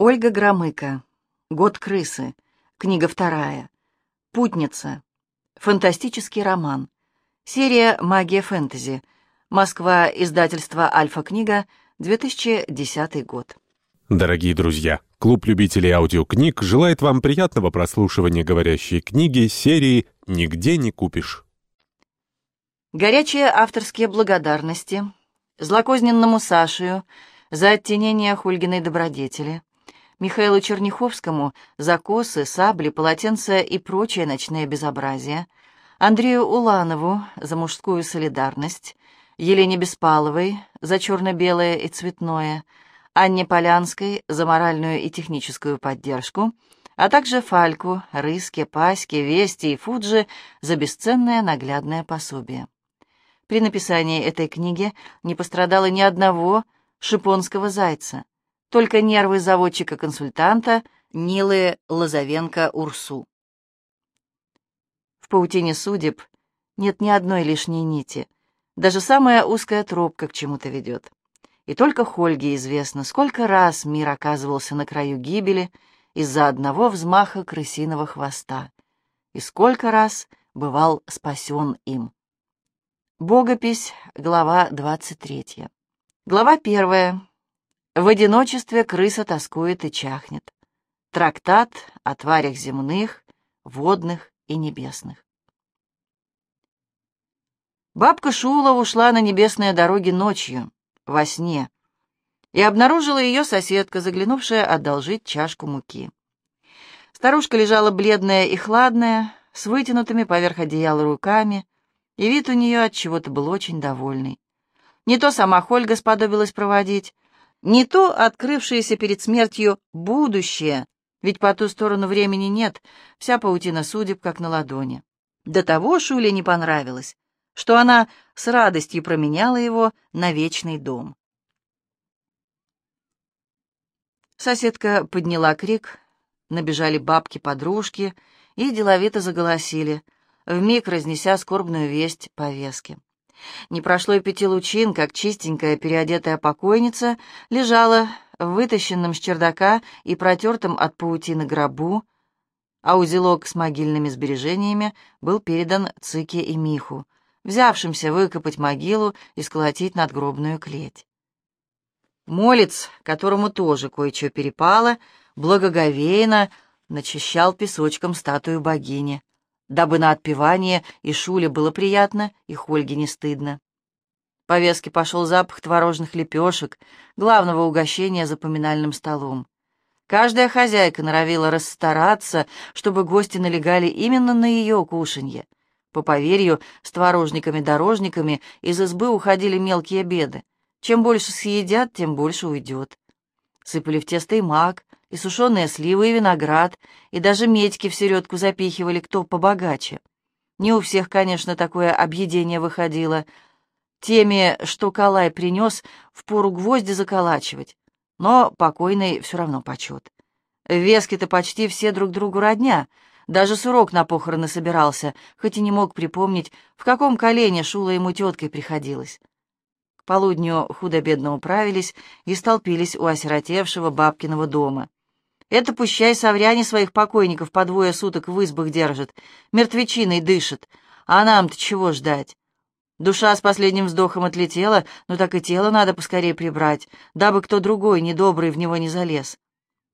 Ольга Громыко. Год крысы. Книга вторая. Путница. Фантастический роман. Серия «Магия фэнтези». Москва. Издательство «Альфа-книга». 2010 год. Дорогие друзья, клуб любителей аудиокниг желает вам приятного прослушивания говорящей книги серии «Нигде не купишь». Горячие авторские благодарности злокозненному Сашию за оттенение Хульгиной добродетели, Михаилу Черняховскому за косы, сабли, полотенца и прочее ночное безобразие, Андрею Уланову за мужскую солидарность, Елене Беспаловой за черно-белое и цветное, Анне Полянской за моральную и техническую поддержку, а также Фальку, Рыске, Паське, Вести и Фуджи за бесценное наглядное пособие. При написании этой книги не пострадало ни одного шипонского зайца, только нервы заводчика-консультанта Нилы Лозовенко-Урсу. В паутине судеб нет ни одной лишней нити, даже самая узкая тропка к чему-то ведет. И только Хольге известно, сколько раз мир оказывался на краю гибели из-за одного взмаха крысиного хвоста, и сколько раз бывал спасен им. Богопись, глава 23. Глава 1. В одиночестве крыса тоскует и чахнет. Трактат о тварях земных, водных и небесных. Бабка Шула ушла на небесные дороги ночью, во сне, и обнаружила ее соседка, заглянувшая одолжить чашку муки. Старушка лежала бледная и хладная, с вытянутыми поверх одеяла руками, и вид у нее от чего-то был очень довольный. Не то сама Хольга сподобилась проводить, не то открывшееся перед смертью будущее, ведь по ту сторону времени нет, вся паутина судеб как на ладони. До того Шуле не понравилось, что она с радостью променяла его на вечный дом. Соседка подняла крик, набежали бабки-подружки и деловито заголосили, вмиг разнеся скорбную весть повестки. Не прошло и пяти лучин, как чистенькая переодетая покойница лежала в вытащенном с чердака и протертом от паутины гробу, а узелок с могильными сбережениями был передан Цике и Миху, взявшимся выкопать могилу и сколотить надгробную клеть. Молец, которому тоже кое-что перепало, благоговейно начищал песочком статую богини дабы на отпевание и Шуле было приятно, и Хольге не стыдно. По веске пошел запах творожных лепешек, главного угощения за поминальным столом. Каждая хозяйка норовила расстараться, чтобы гости налегали именно на ее кушанье. По поверью, с творожниками-дорожниками из избы уходили мелкие беды. Чем больше съедят, тем больше уйдет. Сыпали в тесто и мак, и сушеные сливы, и виноград, и даже медьки в середку запихивали кто побогаче. Не у всех, конечно, такое объедение выходило. Теми, что Калай принес, впору гвозди заколачивать, но покойный все равно почет. В Веске-то почти все друг другу родня, даже Сурок на похороны собирался, хоть и не мог припомнить, в каком колене Шула ему теткой приходилось К полудню худо-бедно управились и столпились у осиротевшего бабкиного дома. Это пущай совряне своих покойников по двое суток в избах держат, мертвечиной дышит. А нам-то чего ждать? Душа с последним вздохом отлетела, но так и тело надо поскорее прибрать, дабы кто другой, недобрый, в него не залез.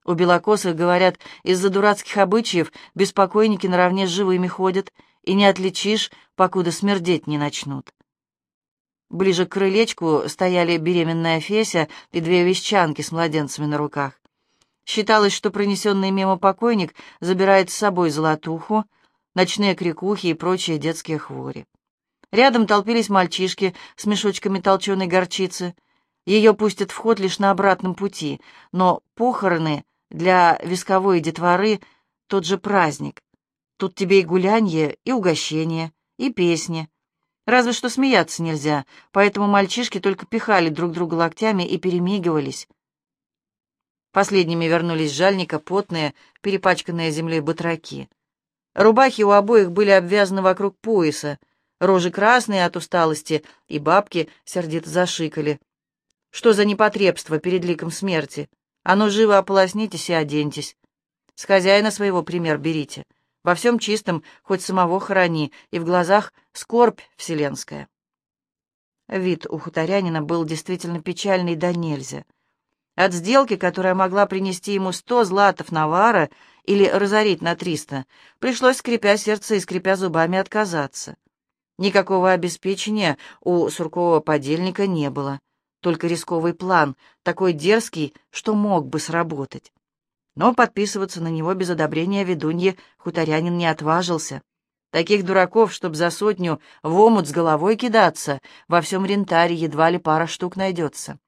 У белокосых, говорят, из-за дурацких обычаев беспокойники наравне с живыми ходят, и не отличишь, покуда смердеть не начнут. Ближе к крылечку стояли беременная Феся и две вещанки с младенцами на руках. Считалось, что пронесенный мимо покойник забирает с собой золотуху, ночные крикухи и прочие детские хвори. Рядом толпились мальчишки с мешочками толченой горчицы. Ее пустят в ход лишь на обратном пути, но похороны для висковой детворы — тот же праздник. Тут тебе и гулянье, и угощение, и песни. Разве что смеяться нельзя, поэтому мальчишки только пихали друг друга локтями и перемигивались. Последними вернулись жальника, потные, перепачканные землей батраки. Рубахи у обоих были обвязаны вокруг пояса, рожи красные от усталости, и бабки сердито зашикали. Что за непотребство перед ликом смерти? А ну, живо ополоснитесь и оденьтесь. С хозяина своего пример берите. Во всем чистом хоть самого хорони, и в глазах скорбь вселенская. Вид у хуторянина был действительно печальный да нельзя. От сделки, которая могла принести ему сто златов навара или разорить на триста, пришлось, скрипя сердце и скрипя зубами, отказаться. Никакого обеспечения у суркового подельника не было, только рисковый план, такой дерзкий, что мог бы сработать. Но подписываться на него без одобрения ведуньи хуторянин не отважился. Таких дураков, чтоб за сотню в омут с головой кидаться, во всем рентаре едва ли пара штук найдется.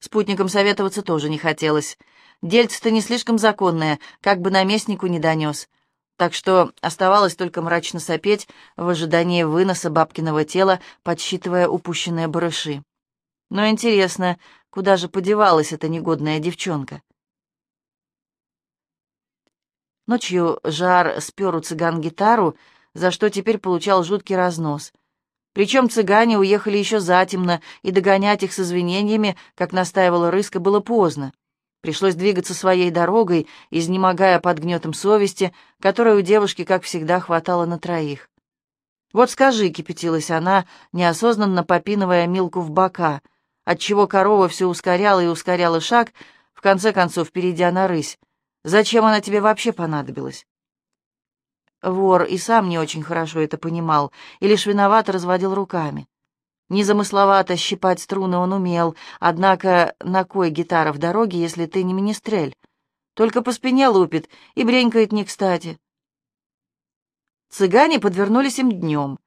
Спутникам советоваться тоже не хотелось. Дельце-то не слишком законное, как бы наместнику не донес. Так что оставалось только мрачно сопеть в ожидании выноса бабкиного тела, подсчитывая упущенные барыши. Но интересно, куда же подевалась эта негодная девчонка? Ночью Жар спер у цыган гитару, за что теперь получал жуткий разнос. Причем цыгане уехали еще затемно, и догонять их с извинениями, как настаивала Рыска, было поздно. Пришлось двигаться своей дорогой, изнемогая под гнетом совести, которой у девушки, как всегда, хватало на троих. «Вот скажи», — кипятилась она, неосознанно попинывая Милку в бока, отчего корова все ускоряла и ускоряла шаг, в конце концов, перейдя на рысь. «Зачем она тебе вообще понадобилась?» Вор и сам не очень хорошо это понимал, и лишь виновато разводил руками. Незамысловато щипать струны он умел, однако на кой гитара в дороге, если ты не министрель? Только по спине лупит и бренькает не кстати. Цыгане подвернулись им днем.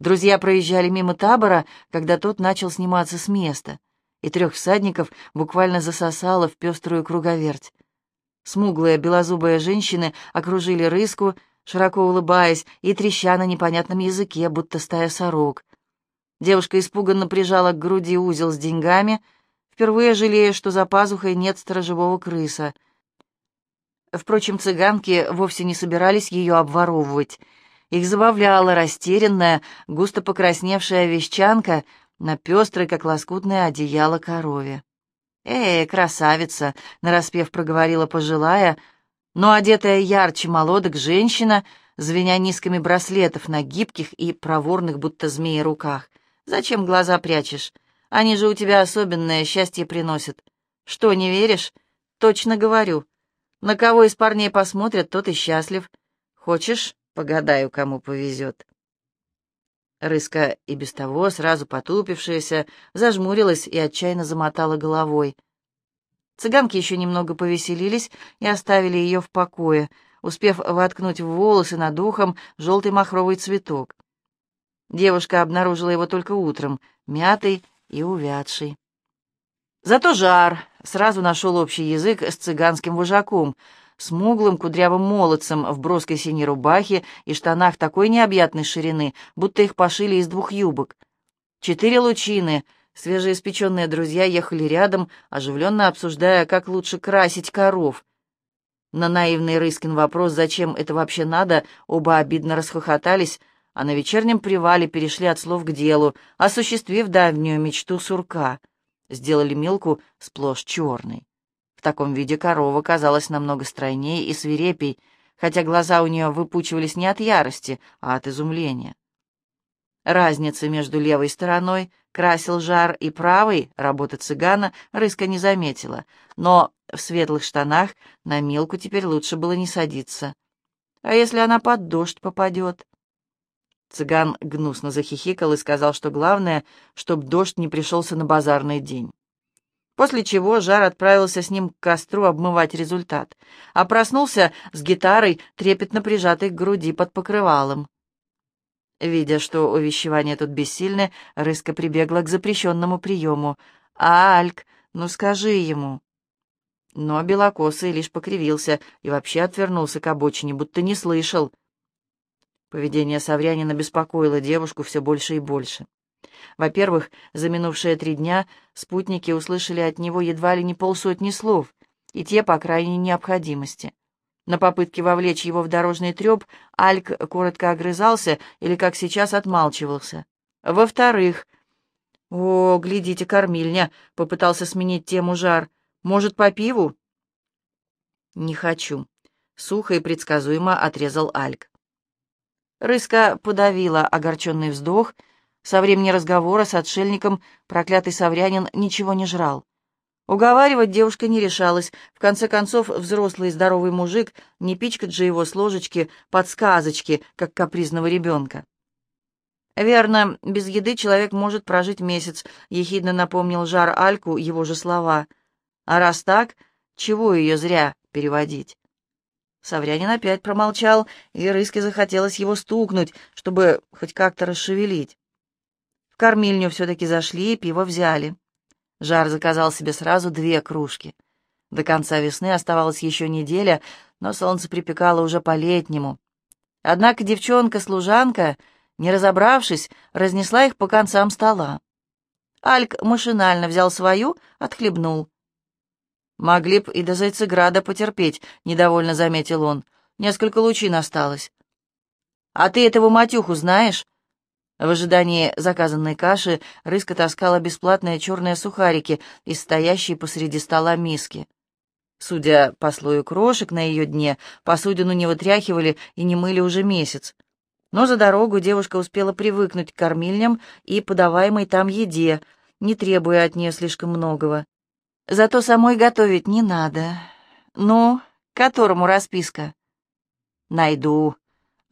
Друзья проезжали мимо табора, когда тот начал сниматься с места, и трех всадников буквально засосало в пеструю круговерть. Смуглые белозубые женщины окружили рыску, широко улыбаясь и треща на непонятном языке, будто стая сорок. Девушка испуганно прижала к груди узел с деньгами, впервые жалея, что за пазухой нет сторожевого крыса. Впрочем, цыганки вовсе не собирались ее обворовывать. Их забавляла растерянная, густо покрасневшая вещанка на пестрой, как лоскутное одеяло корове. «Эй, красавица!» — нараспев проговорила пожилая, но одетая ярче молодок женщина, звеня низкими браслетов на гибких и проворных, будто змеи, руках. «Зачем глаза прячешь? Они же у тебя особенное счастье приносят. Что, не веришь? Точно говорю. На кого из парней посмотрят, тот и счастлив. Хочешь, погадаю, кому повезет?» Рыска и без того, сразу потупившаяся, зажмурилась и отчаянно замотала головой — Цыганки еще немного повеселились и оставили ее в покое, успев воткнуть в волосы над ухом желтый махровый цветок. Девушка обнаружила его только утром, мятый и увядший. Зато жар сразу нашел общий язык с цыганским вожаком, смуглым кудрявым молодцем в броской синей рубахе и штанах такой необъятной ширины, будто их пошили из двух юбок. Четыре лучины — Свежеиспеченные друзья ехали рядом, оживленно обсуждая, как лучше красить коров. На наивный Рыскин вопрос, зачем это вообще надо, оба обидно расхохотались, а на вечернем привале перешли от слов к делу, осуществив давнюю мечту сурка. Сделали Милку сплошь черной. В таком виде корова казалась намного стройнее и свирепей, хотя глаза у нее выпучивались не от ярости, а от изумления. Разницы между левой стороной — красил жар и правый, работа цыгана, рыска не заметила, но в светлых штанах на Милку теперь лучше было не садиться. А если она под дождь попадет? Цыган гнусно захихикал и сказал, что главное, чтоб дождь не пришелся на базарный день. После чего Жар отправился с ним к костру обмывать результат, а проснулся с гитарой, трепетно прижатой к груди под покрывалом. Видя, что увещевания тут бессильны, Рыска прибегла к запрещенному приему. «А, Альк, ну скажи ему!» Но Белокосый лишь покривился и вообще отвернулся к обочине, будто не слышал. Поведение Саврянина беспокоило девушку все больше и больше. Во-первых, за минувшие три дня спутники услышали от него едва ли не полсотни слов, и те по крайней необходимости. На попытке вовлечь его в дорожный треп Альк коротко огрызался или, как сейчас, отмалчивался. Во-вторых, «О, глядите, кормильня!» — попытался сменить тему жар. Может, по пиву?» «Не хочу», — сухо и предсказуемо отрезал Альк. Рыска подавила огорченный вздох. Со времени разговора с отшельником проклятый саврянин ничего не жрал. Уговаривать девушка не решалась. В конце концов, взрослый и здоровый мужик не пичкать же его с ложечки под сказочки, как капризного ребенка. «Верно, без еды человек может прожить месяц», — ехидно напомнил Жар Альку его же слова. «А раз так, чего ее зря переводить?» Саврянин опять промолчал, и Рыске захотелось его стукнуть, чтобы хоть как-то расшевелить. В кормильню все-таки зашли и пиво взяли. Жар заказал себе сразу две кружки. До конца весны оставалась еще неделя, но солнце припекало уже по-летнему. Однако девчонка-служанка, не разобравшись, разнесла их по концам стола. Альк машинально взял свою, отхлебнул. «Могли б и до Зайцеграда потерпеть», — недовольно заметил он. «Несколько лучин осталось». «А ты этого матюху знаешь?» В ожидании заказанной каши Рыска таскала бесплатные черные сухарики из стоящей посреди стола миски. Судя по слою крошек на ее дне, посудину не вытряхивали и не мыли уже месяц. Но за дорогу девушка успела привыкнуть к кормильням и подаваемой там еде, не требуя от нее слишком многого. Зато самой готовить не надо. Ну, которому расписка? Найду.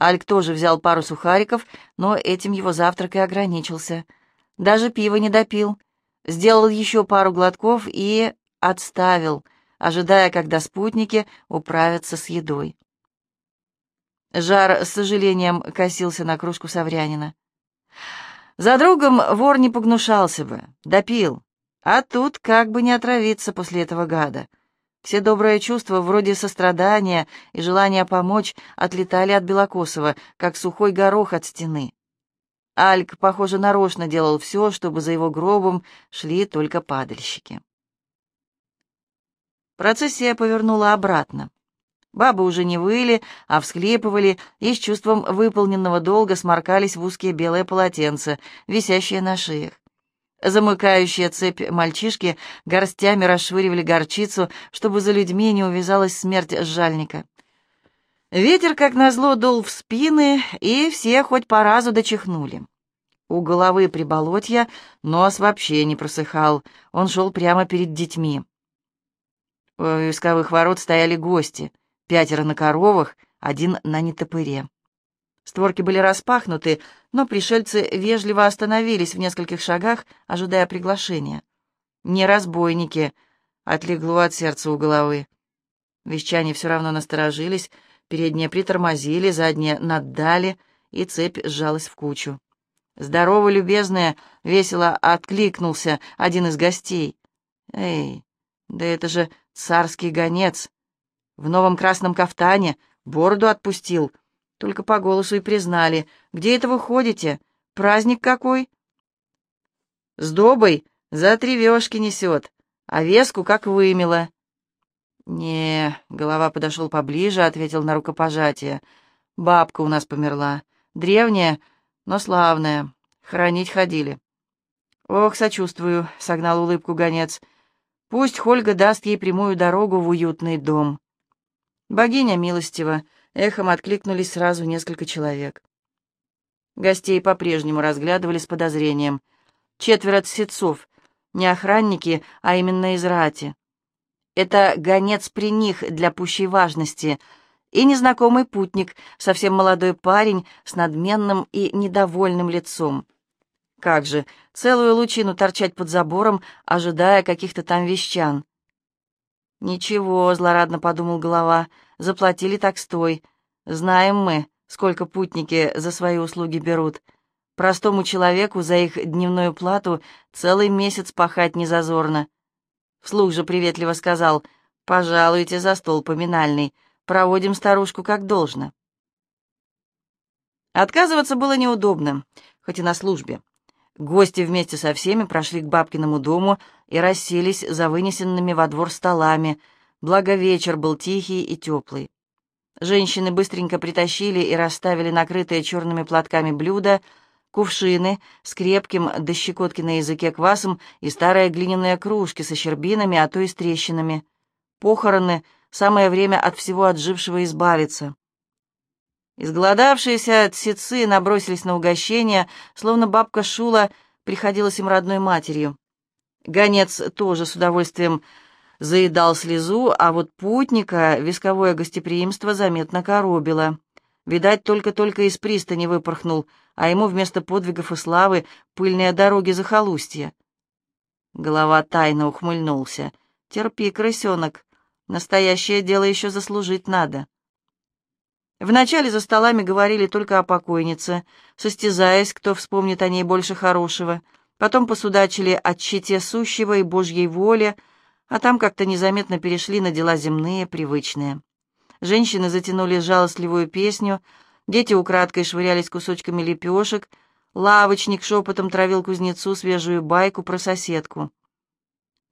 Альк тоже взял пару сухариков, но этим его завтрак и ограничился. Даже пива не допил. Сделал еще пару глотков и отставил, ожидая, когда спутники управятся с едой. Жар с сожалением косился на кружку Саврянина. За другом вор не погнушался бы, допил. А тут как бы не отравиться после этого гада. Все добрые чувства, вроде сострадания и желания помочь, отлетали от Белокосова, как сухой горох от стены. Альк, похоже, нарочно делал все, чтобы за его гробом шли только падальщики. Процессия повернула обратно. Бабы уже не выли, а всхлипывали и с чувством выполненного долга сморкались в узкие белые полотенца, висящие на шеях. Замыкающие цепь мальчишки горстями расшвыривали горчицу, чтобы за людьми не увязалась смерть жальника. Ветер, как назло, дул в спины, и все хоть по разу дочихнули. У головы приболотья нос вообще не просыхал, он шел прямо перед детьми. У висковых ворот стояли гости, пятеро на коровах, один на нетопыре. Створки были распахнуты, но пришельцы вежливо остановились в нескольких шагах, ожидая приглашения. «Не разбойники!» — отлегло от сердца у головы. Вещане все равно насторожились, передние притормозили, задние наддали, и цепь сжалась в кучу. «Здорово, любезная!» — весело откликнулся один из гостей. «Эй, да это же царский гонец! В новом красном кафтане, бороду отпустил!» Только по голосу и признали. «Где это вы ходите? Праздник какой?» «С добой за тревежки несет, а веску как вымела». «Не...» — голова подошел поближе, ответил на рукопожатие. «Бабка у нас померла. Древняя, но славная. Хранить ходили». «Ох, сочувствую», — согнал улыбку гонец. «Пусть Хольга даст ей прямую дорогу в уютный дом». «Богиня милостива», Эхом откликнулись сразу несколько человек. Гостей по-прежнему разглядывали с подозрением. Четверо тсецов, не охранники, а именно из рати. Это гонец при них для пущей важности и незнакомый путник, совсем молодой парень с надменным и недовольным лицом. Как же, целую лучину торчать под забором, ожидая каких-то там вещан. «Ничего», — злорадно подумал голова, — «заплатили так стой. Знаем мы, сколько путники за свои услуги берут. Простому человеку за их дневную плату целый месяц пахать не зазорно». Вслух же приветливо сказал, «Пожалуйте за стол поминальный, проводим старушку как должно». Отказываться было неудобно, хоть и на службе. Гости вместе со всеми прошли к бабкиному дому и расселись за вынесенными во двор столами, благо вечер был тихий и теплый. Женщины быстренько притащили и расставили накрытые черными платками блюда, кувшины с крепким до щекотки на языке квасом и старые глиняные кружки со щербинами, а то и с трещинами. Похороны — самое время от всего отжившего избавиться. Изголодавшиеся тсицы набросились на угощение, словно бабка Шула приходилась им родной матерью. Гонец тоже с удовольствием заедал слезу, а вот путника висковое гостеприимство заметно коробило. Видать, только-только из пристани выпорхнул, а ему вместо подвигов и славы пыльные дороги захолустья. Голова тайно ухмыльнулся. «Терпи, крысенок, настоящее дело еще заслужить надо». Вначале за столами говорили только о покойнице, состязаясь, кто вспомнит о ней больше хорошего. Потом посудачили о чите сущего и Божьей воле, а там как-то незаметно перешли на дела земные, привычные. Женщины затянули жалостливую песню, дети украдкой швырялись кусочками лепешек, лавочник шепотом травил кузнецу свежую байку про соседку.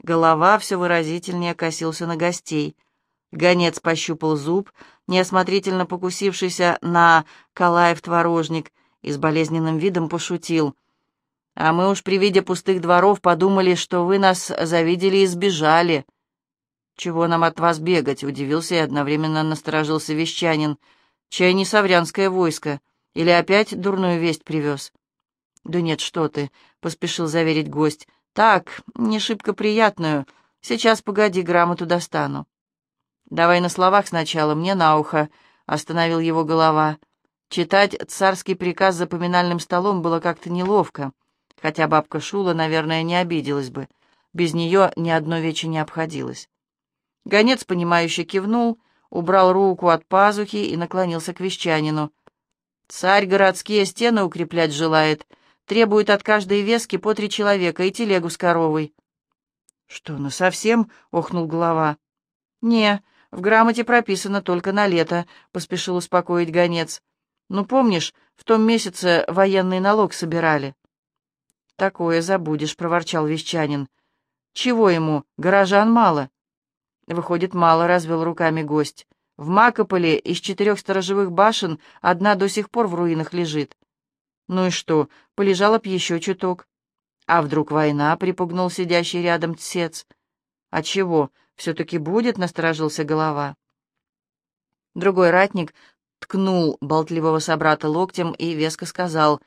Голова все выразительнее косился на гостей — Гонец пощупал зуб, неосмотрительно покусившийся на Калаев-творожник, и с болезненным видом пошутил. «А мы уж при виде пустых дворов подумали, что вы нас завидели и сбежали». «Чего нам от вас бегать?» — удивился и одновременно насторожился вещанин. «Чай не саврянское войско. Или опять дурную весть привез?» «Да нет, что ты», — поспешил заверить гость. «Так, не шибко приятную. Сейчас, погоди, грамоту достану». «Давай на словах сначала, мне на ухо», — остановил его голова. Читать царский приказ за поминальным столом было как-то неловко, хотя бабка Шула, наверное, не обиделась бы. Без нее ни одно вече не обходилось. Гонец, понимающе кивнул, убрал руку от пазухи и наклонился к вещанину. «Царь городские стены укреплять желает, требует от каждой вески по три человека и телегу с коровой». «Что, ну совсем?» — охнул голова. «Не, в грамоте прописано только на лето», — поспешил успокоить гонец. «Ну, помнишь, в том месяце военный налог собирали?» «Такое забудешь», — проворчал вещанин. «Чего ему, горожан мало?» «Выходит, мало», — развел руками гость. «В Макополе из четырех сторожевых башен одна до сих пор в руинах лежит». «Ну и что, полежала б еще чуток». «А вдруг война?» — припугнул сидящий рядом тсец. «А чего, все-таки будет?» — насторожился голова. Другой ратник ткнул болтливого собрата локтем и веско сказал,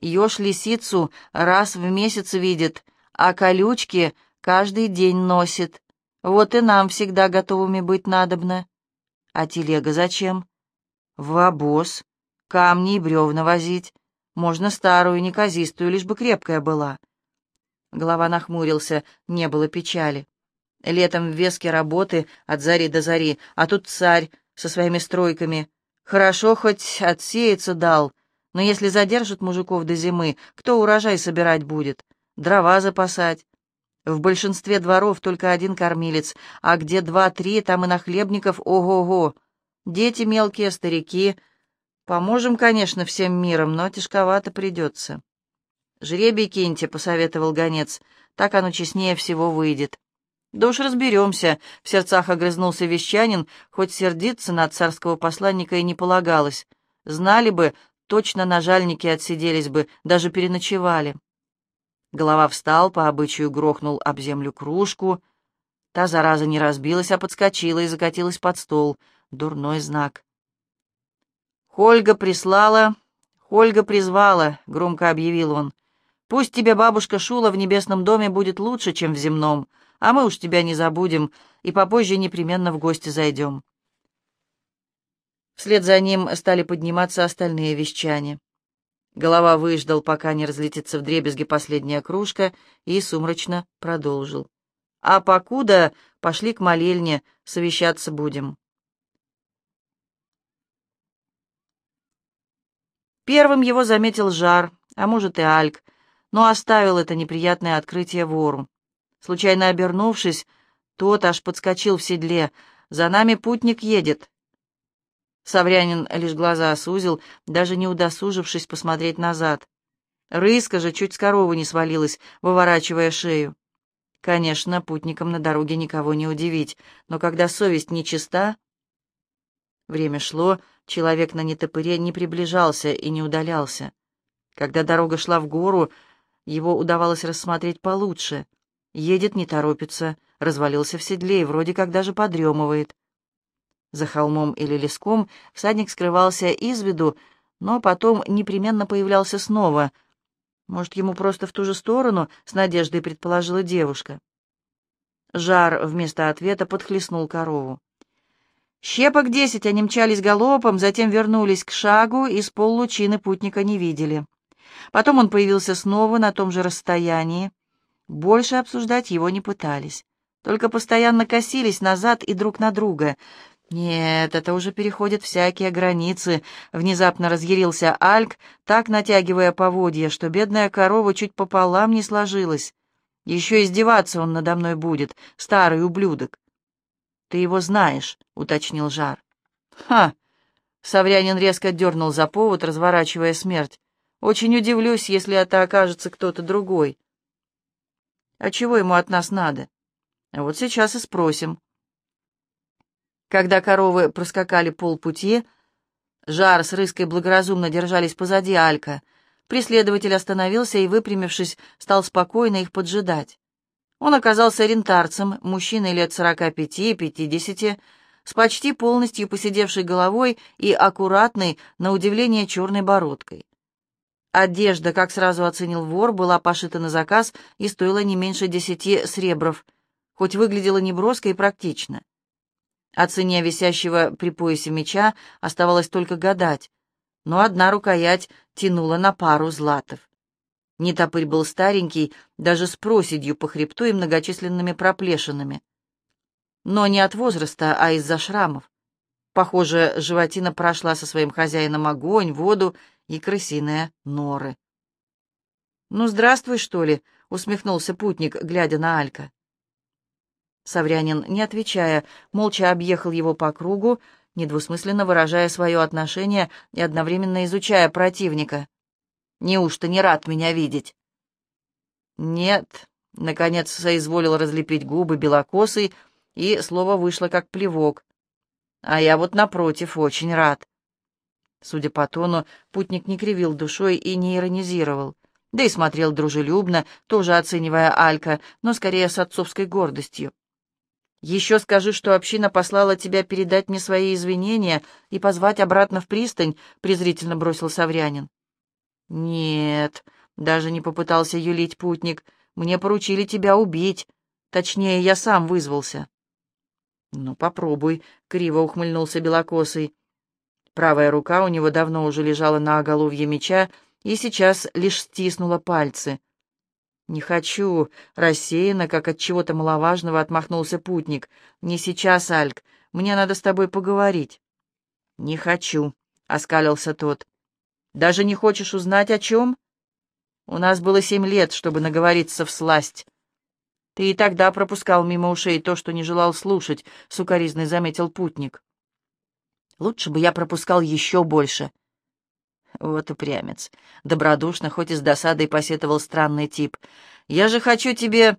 «Еж лисицу раз в месяц видит, а колючки каждый день носит. Вот и нам всегда готовыми быть надобно. А телега зачем? В обоз, камни и бревна возить. Можно старую, неказистую, лишь бы крепкая была». Голова нахмурился, не было печали. Летом в веске работы от зари до зари, а тут царь со своими стройками. Хорошо хоть отсеяться дал, но если задержат мужиков до зимы, кто урожай собирать будет? Дрова запасать. В большинстве дворов только один кормилец, а где два-три, там и нахлебников ого-го. Дети мелкие, старики. Поможем, конечно, всем миром, но тяжковато придется. «Жребий киньте», — посоветовал гонец, — «так оно честнее всего выйдет». «Да уж разберемся», — в сердцах огрызнулся вещанин, хоть сердиться на царского посланника и не полагалось. Знали бы, точно на жальнике отсиделись бы, даже переночевали. Голова встал, по обычаю грохнул об землю кружку. Та зараза не разбилась, а подскочила и закатилась под стол. Дурной знак. «Хольга прислала, Хольга призвала», — громко объявил он. «Пусть тебе бабушка Шула в небесном доме будет лучше, чем в земном а мы уж тебя не забудем и попозже непременно в гости зайдем». Вслед за ним стали подниматься остальные вещане. Голова выждал, пока не разлетится в дребезги последняя кружка, и сумрачно продолжил. «А покуда пошли к молельне, совещаться будем». Первым его заметил Жар, а может и Альк, но оставил это неприятное открытие вору. Случайно обернувшись, тот аж подскочил в седле. «За нами путник едет». Саврянин лишь глаза сузил, даже не удосужившись посмотреть назад. Рыска же чуть с коровы не свалилась, выворачивая шею. Конечно, путникам на дороге никого не удивить, но когда совесть нечиста... Время шло, человек на нетопыре не приближался и не удалялся. Когда дорога шла в гору, его удавалось рассмотреть получше. Едет, не торопится, развалился в седле и вроде как даже подремывает. За холмом или леском всадник скрывался из виду, но потом непременно появлялся снова. Может, ему просто в ту же сторону, с надеждой предположила девушка. Жар вместо ответа подхлестнул корову. Щепок десять они мчались галопом, затем вернулись к шагу и с поллучины путника не видели. Потом он появился снова на том же расстоянии. Больше обсуждать его не пытались, только постоянно косились назад и друг на друга. «Нет, это уже переходит всякие границы», — внезапно разъярился Альк, так натягивая поводья, что бедная корова чуть пополам не сложилась. «Еще издеваться он надо мной будет, старый ублюдок». «Ты его знаешь», — уточнил Жар. «Ха!» — Саврянин резко дернул за повод, разворачивая смерть. «Очень удивлюсь, если это окажется кто-то другой». «А чего ему от нас надо?» «Вот сейчас и спросим». Когда коровы проскакали полпути, Жар с Рыской благоразумно держались позади Алька. Преследователь остановился и, выпрямившись, стал спокойно их поджидать. Он оказался рентарцем, мужчиной лет сорока пяти-пятидесяти, с почти полностью посидевшей головой и аккуратной, на удивление, черной бородкой. Одежда, как сразу оценил вор, была пошита на заказ и стоила не меньше десяти сребров, хоть выглядела неброско и практично. О цене висящего при поясе меча оставалось только гадать, но одна рукоять тянула на пару златов. Нетопырь был старенький, даже с проседью по хребту и многочисленными проплешинами. Но не от возраста, а из-за шрамов. Похоже, животина прошла со своим хозяином огонь, воду и крысиные норы. «Ну, здравствуй, что ли?» — усмехнулся путник, глядя на Алька. Саврянин, не отвечая, молча объехал его по кругу, недвусмысленно выражая свое отношение и одновременно изучая противника. Неужто не рад меня видеть?» «Нет», — наконец соизволил разлепить губы белокосый, и слово вышло как плевок. «А я вот, напротив, очень рад». Судя по тону, путник не кривил душой и не иронизировал, да и смотрел дружелюбно, тоже оценивая Алька, но скорее с отцовской гордостью. «Еще скажи, что община послала тебя передать мне свои извинения и позвать обратно в пристань», — презрительно бросил Саврянин. «Нет», — даже не попытался юлить путник, — «мне поручили тебя убить. Точнее, я сам вызвался». «Ну, попробуй», — криво ухмыльнулся Белокосый. Правая рука у него давно уже лежала на оголовье меча и сейчас лишь стиснула пальцы. «Не хочу», — рассеянно, как от чего-то маловажного отмахнулся путник. «Не сейчас, Альк, мне надо с тобой поговорить». «Не хочу», — оскалился тот. Даже не хочешь узнать, о чем? У нас было семь лет, чтобы наговориться в сласть. Ты и тогда пропускал мимо ушей то, что не желал слушать, — сукоризный заметил путник. Лучше бы я пропускал еще больше. Вот упрямец. Добродушно, хоть и с досадой посетовал странный тип. Я же хочу тебе...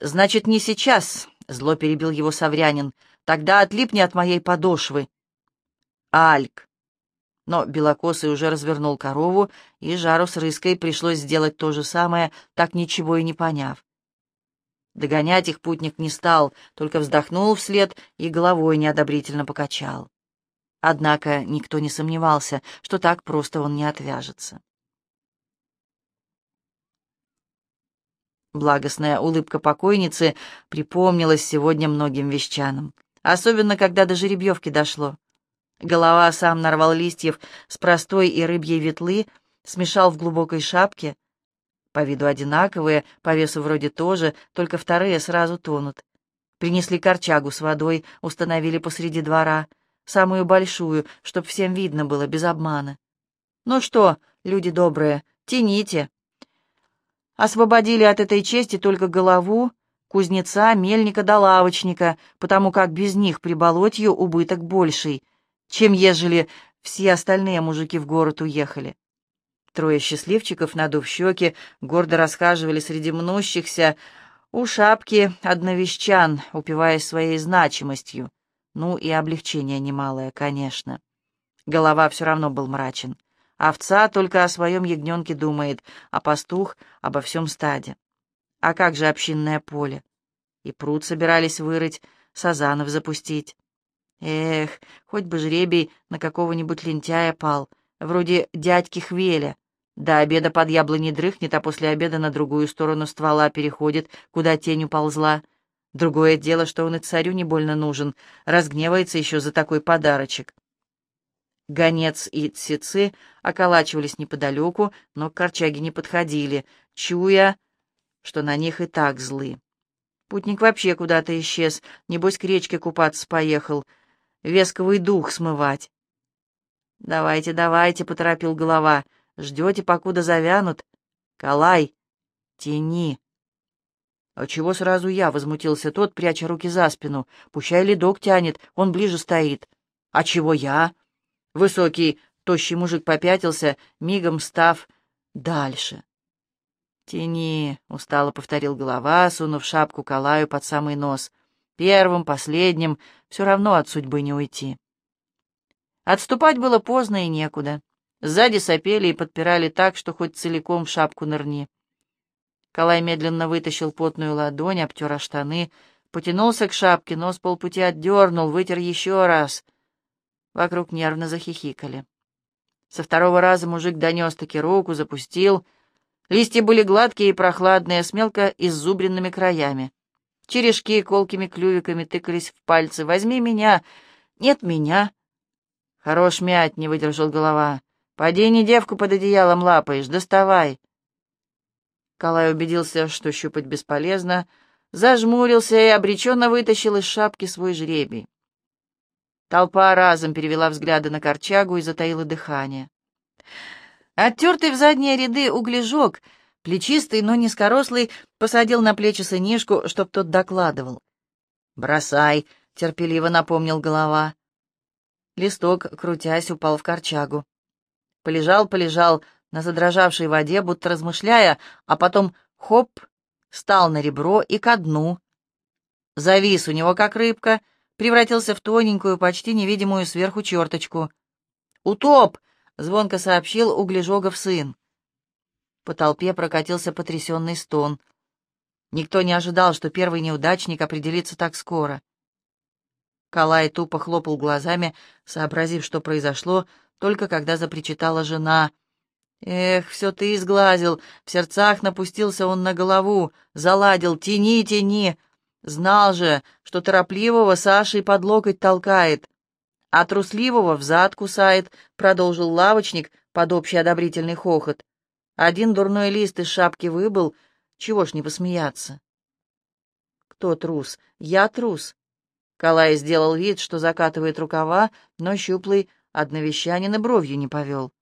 Значит, не сейчас, — зло перебил его Саврянин. Тогда отлипни от моей подошвы. Альк, но Белокосый уже развернул корову, и Жару с Рыской пришлось сделать то же самое, так ничего и не поняв. Догонять их путник не стал, только вздохнул вслед и головой неодобрительно покачал. Однако никто не сомневался, что так просто он не отвяжется. Благостная улыбка покойницы припомнилась сегодня многим вещанам, особенно когда до жеребьевки дошло. Голова сам нарвал листьев с простой и рыбьей ветлы, смешал в глубокой шапке. По виду одинаковые, по весу вроде тоже, только вторые сразу тонут. Принесли корчагу с водой, установили посреди двора, самую большую, чтоб всем видно было, без обмана. «Ну что, люди добрые, тяните!» Освободили от этой чести только голову, кузнеца, мельника да лавочника, потому как без них при болотью убыток больший — чем ежели все остальные мужики в город уехали. Трое счастливчиков, надув щеки, гордо расхаживали среди мнущихся у шапки одновещан, упиваясь своей значимостью. Ну и облегчение немалое, конечно. Голова все равно был мрачен. Овца только о своем ягненке думает, а пастух — обо всем стаде. А как же общинное поле? И пруд собирались вырыть, сазанов запустить. Эх, хоть бы жребий на какого-нибудь лентяя пал, вроде дядьки Хвеля. До обеда под яблони дрыхнет, а после обеда на другую сторону ствола переходит, куда тень уползла. Другое дело, что он и царю не больно нужен, разгневается еще за такой подарочек. Гонец и цецы околачивались неподалеку, но к корчаге не подходили, чуя, что на них и так злы. Путник вообще куда-то исчез, небось к речке купаться поехал, весковый дух смывать. «Давайте, давайте», — поторопил голова, — «ждете, покуда завянут? Калай, тяни». «А чего сразу я?» — возмутился тот, пряча руки за спину. «Пущай ледок тянет, он ближе стоит». «А чего я?» Высокий, тощий мужик попятился, мигом став дальше. «Тяни», — устало повторил голова, сунув шапку Калаю под самый нос. «Первым, последним, все равно от судьбы не уйти». Отступать было поздно и некуда. Сзади сопели и подпирали так, что хоть целиком в шапку нырни. Калай медленно вытащил потную ладонь, обтер о штаны, потянулся к шапке, но с полпути отдернул, вытер еще раз. Вокруг нервно захихикали. Со второго раза мужик донес-таки руку, запустил. Листья были гладкие и прохладные, с мелко иззубренными краями. Черешки колкими клювиками тыкались в пальцы. «Возьми меня!» «Нет меня!» «Хорош мять!» — не выдержал голова. «Поди не девку под одеялом лапаешь, доставай!» Калай убедился, что щупать бесполезно, зажмурился и обреченно вытащил из шапки свой жребий. Толпа разом перевела взгляды на корчагу и затаила дыхание. Оттертый в задние ряды углежок, плечистый, но низкорослый, посадил на плечи сынишку, чтоб тот докладывал. «Бросай», — терпеливо напомнил голова. Листок, крутясь, упал в корчагу. Полежал, полежал на задрожавшей воде, будто размышляя, а потом хоп, стал на ребро и ко дну. Завис у него, как рыбка — превратился в тоненькую, почти невидимую сверху черточку. «Утоп!» — звонко сообщил Углежогов сын. По толпе прокатился потрясенный стон. Никто не ожидал, что первый неудачник определится так скоро. Калай тупо хлопал глазами, сообразив, что произошло, только когда запричитала жена. «Эх, все ты изглазил!» В сердцах напустился он на голову, заладил «Тяни, тяни!» Знал же, что торопливого Сашей под локоть толкает, а трусливого взад кусает, продолжил лавочник под общий одобрительный хохот. Один дурной лист из шапки выбыл, чего ж не посмеяться. Кто трус? Я трус. Калай сделал вид, что закатывает рукава, но щуплый одновещанин и бровью не повел.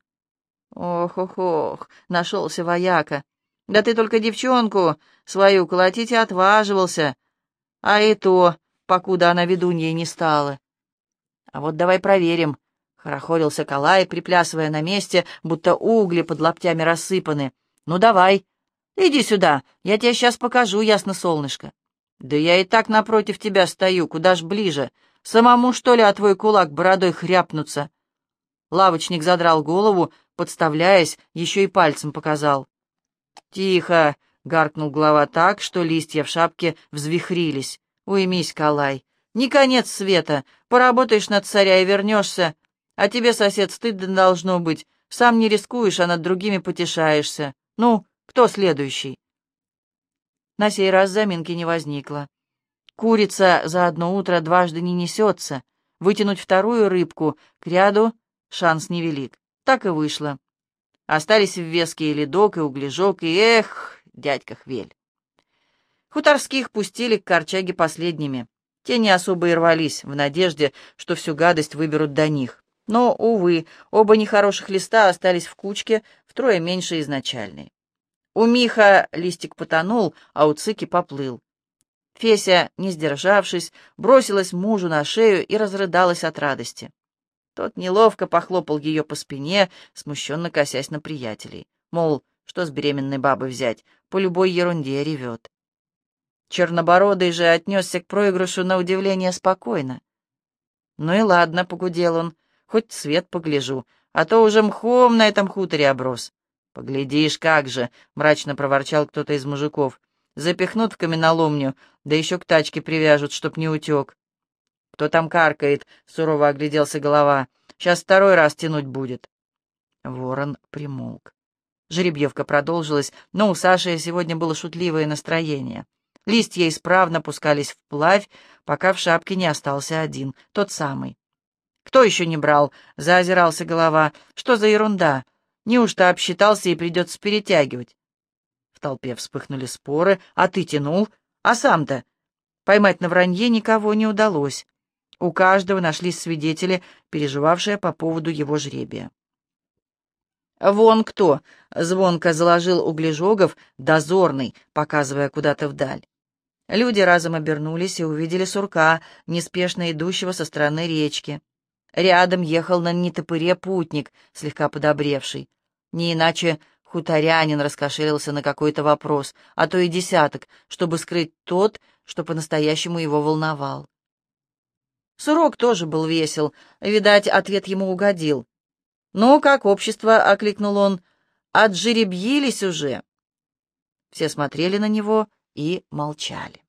Ох-ох-ох, нашелся вояка. Да ты только девчонку свою колотить и отваживался. А и то, покуда она ведуньей не стала. А вот давай проверим. Хорохорился Калай, приплясывая на месте, будто угли под лаптями рассыпаны. Ну давай, иди сюда, я тебе сейчас покажу, ясно, солнышко. Да я и так напротив тебя стою, куда ж ближе. Самому, что ли, а твой кулак бородой хряпнуться? Лавочник задрал голову, подставляясь, еще и пальцем показал. «Тихо!» — гаркнул глава так, что листья в шапке взвихрились. «Уймись, Калай, не конец света, поработаешь над царя и вернешься, а тебе, сосед, стыдно должно быть, сам не рискуешь, а над другими потешаешься. Ну, кто следующий?» На сей раз заминки не возникло. Курица за одно утро дважды не несется. Вытянуть вторую рыбку к ряду шанс невелик. Так и вышло. Остались в веске и ледок, и углежок, и эх, дядька Хвель. Хуторских пустили к корчаге последними. Те не особо и рвались, в надежде, что всю гадость выберут до них. Но, увы, оба нехороших листа остались в кучке, втрое меньше изначальной. У Миха листик потонул, а у Цыки поплыл. Феся, не сдержавшись, бросилась мужу на шею и разрыдалась от радости. Тот неловко похлопал ее по спине, смущенно косясь на приятелей. Мол, что с беременной бабой взять, по любой ерунде ревет. Чернобородый же отнесся к проигрышу на удивление спокойно. «Ну и ладно», — погудел он, — «хоть цвет погляжу, а то уже мхом на этом хуторе оброс». «Поглядишь, как же!» — мрачно проворчал кто-то из мужиков. «Запихнут в каменоломню, да еще к тачке привяжут, чтоб не утек». «Кто там каркает?» — сурово огляделся голова. «Сейчас второй раз тянуть будет». Ворон примолк. Жеребьевка продолжилась, но у Саши сегодня было шутливое настроение. Листья исправно пускались вплавь, пока в шапке не остался один, тот самый. «Кто еще не брал?» — заозирался голова. «Что за ерунда? Неужто обсчитался и придется перетягивать?» В толпе вспыхнули споры. «А ты тянул? А сам-то?» Поймать на вранье никого не удалось. У каждого нашлись свидетели, переживавшие по поводу его жребия. «Вон кто!» — звонко заложил углежогов дозорный, показывая куда-то вдаль. Люди разом обернулись и увидели сурка, неспешно идущего со стороны речки. Рядом ехал на нетопыре путник, слегка подобревший. Не иначе хуторянин раскошелился на какой-то вопрос, а то и десяток, чтобы скрыть тот, что по-настоящему его волновал. Сурок тоже был весел, видать, ответ ему угодил. «Ну, как общество?» — окликнул он. «Отжеребьились уже!» Все смотрели на него и молчали.